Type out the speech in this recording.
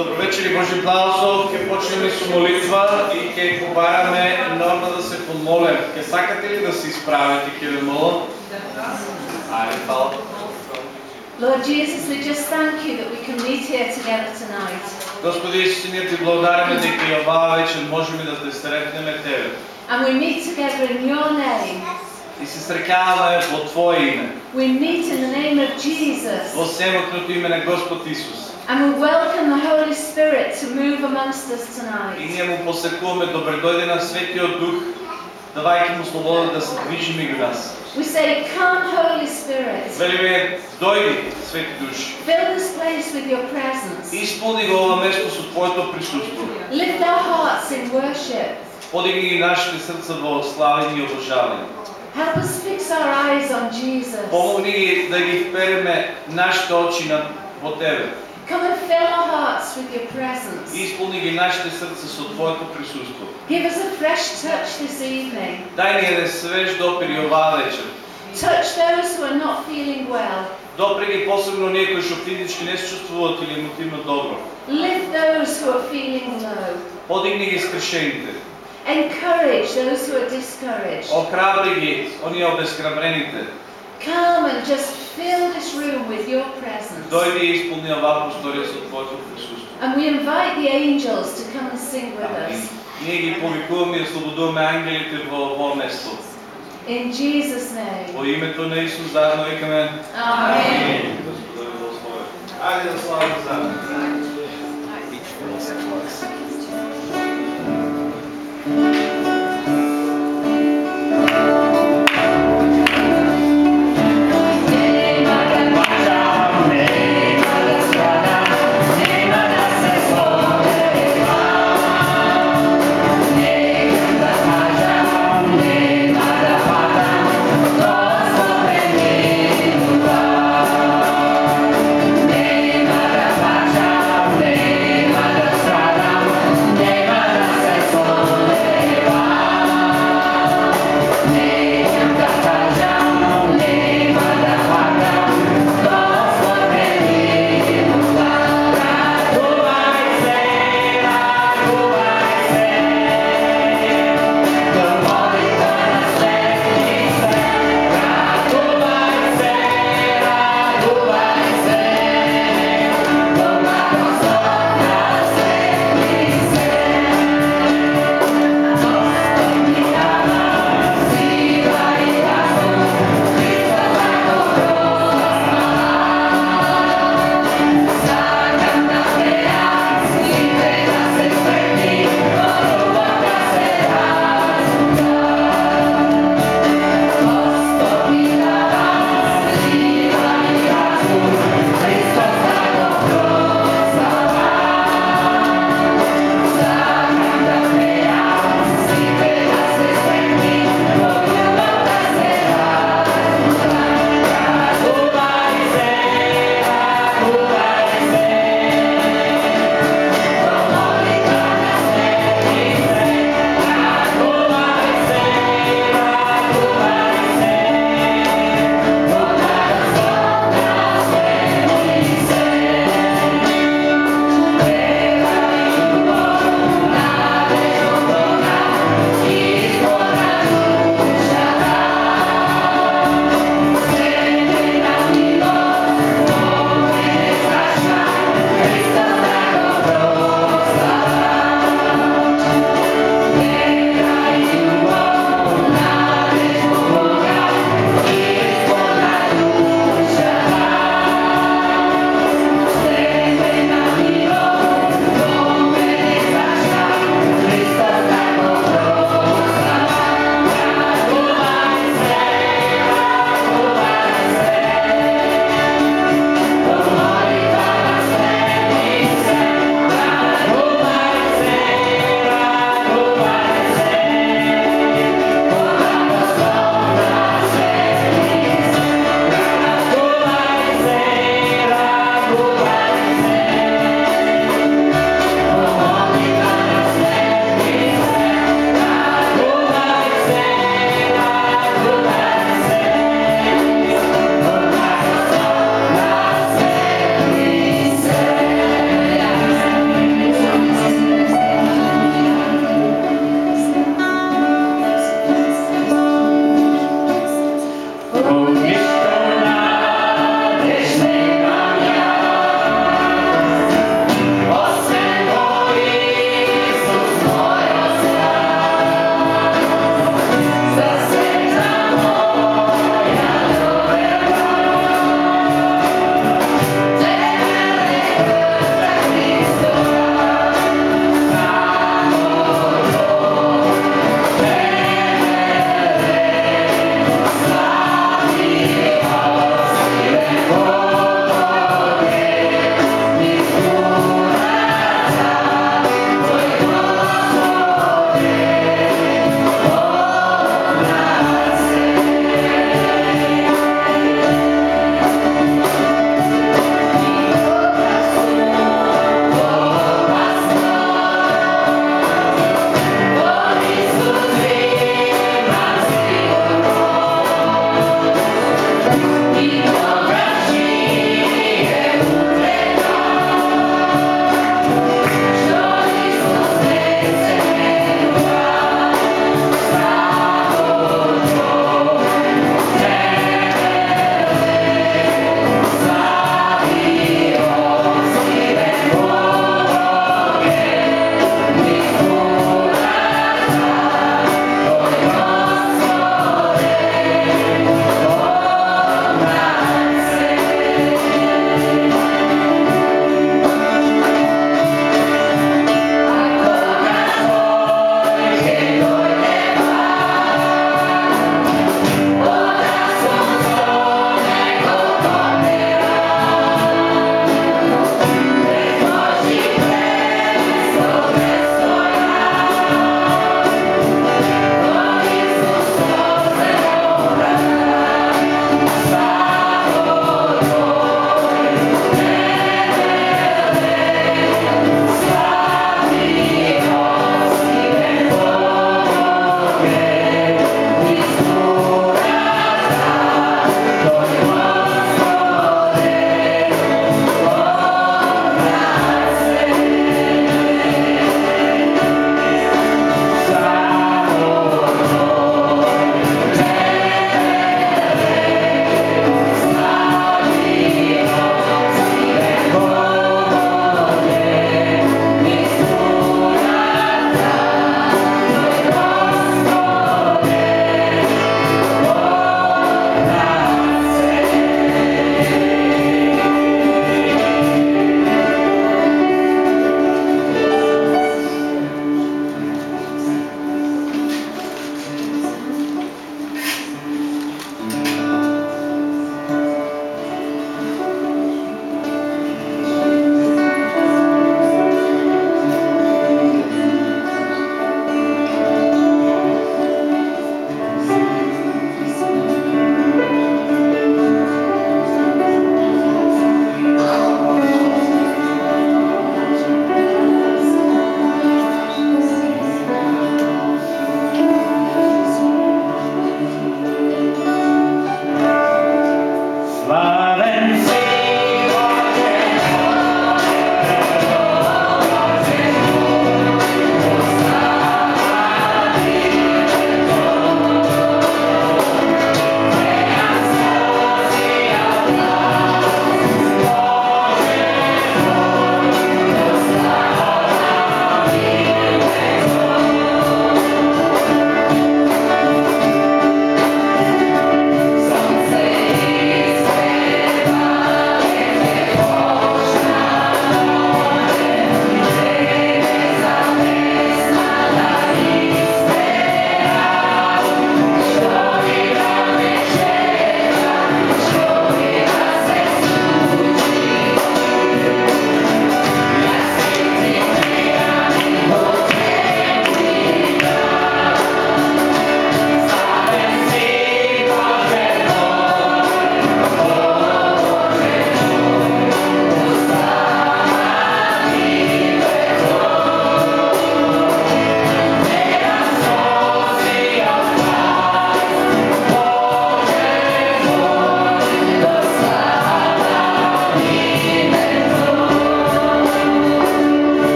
Добро вечер и Божи благослов. Ќе почнеме со молитва и ќе побараме норма да се помолем. Ќе сакате ли да се изправите, ќе ве молам? Ајде, фала. Lord Jesus, we just thank you that we can meet here together tonight. Господи Исусе, ние ти благодариме дека и оваа вечер можеме да те сретнеме Тебе. And we meet together in your name. И се среќаваме во Твое име, We meet in the name of Jesus. во семокното име на Господ Исус. And we welcome the Holy Spirit to move amongst us И tonight. ние му посекуваме добре дојде на Светиот Дух, давајќи му слобода да се движи меѓу нас. We say, Come, Holy Spirit. Велиме, дојди, Свети Душ, Fill this place with your presence. исполни го ова место со Твоето присуство. Lift our hearts in worship. Подигни ги нашите срца во славење и обожавање. Help us fix our eyes on Jesus. Помогни ги да ги впереме нашите очи на во Тебе. Come and fill our hearts with your presence. И исполни ги нашите срца со Твоето присуство. Give us a fresh touch this evening. Дај ни еден свеж допир и оваа вечер. Touch those who are not feeling well. Допри ги посебно оние кои што физички не се чувствуваат или емотивно добро. Lift those who are feeling low. Подигни ги скршените. Encourage those who are discouraged. Охрабри ги оние обесхрабрените. Come and just fill this room with your presence. Дојди и исполни оваа просторија со Твоето присуство. And we invite the angels to come and sing with Амин. us. Ние ги повикуваме и ослободуваме ангелите во овој место. In Jesus' name. Во името на Исус заедно викаме Amen. Господи благослови. Ајде да славаме заедно. Oh,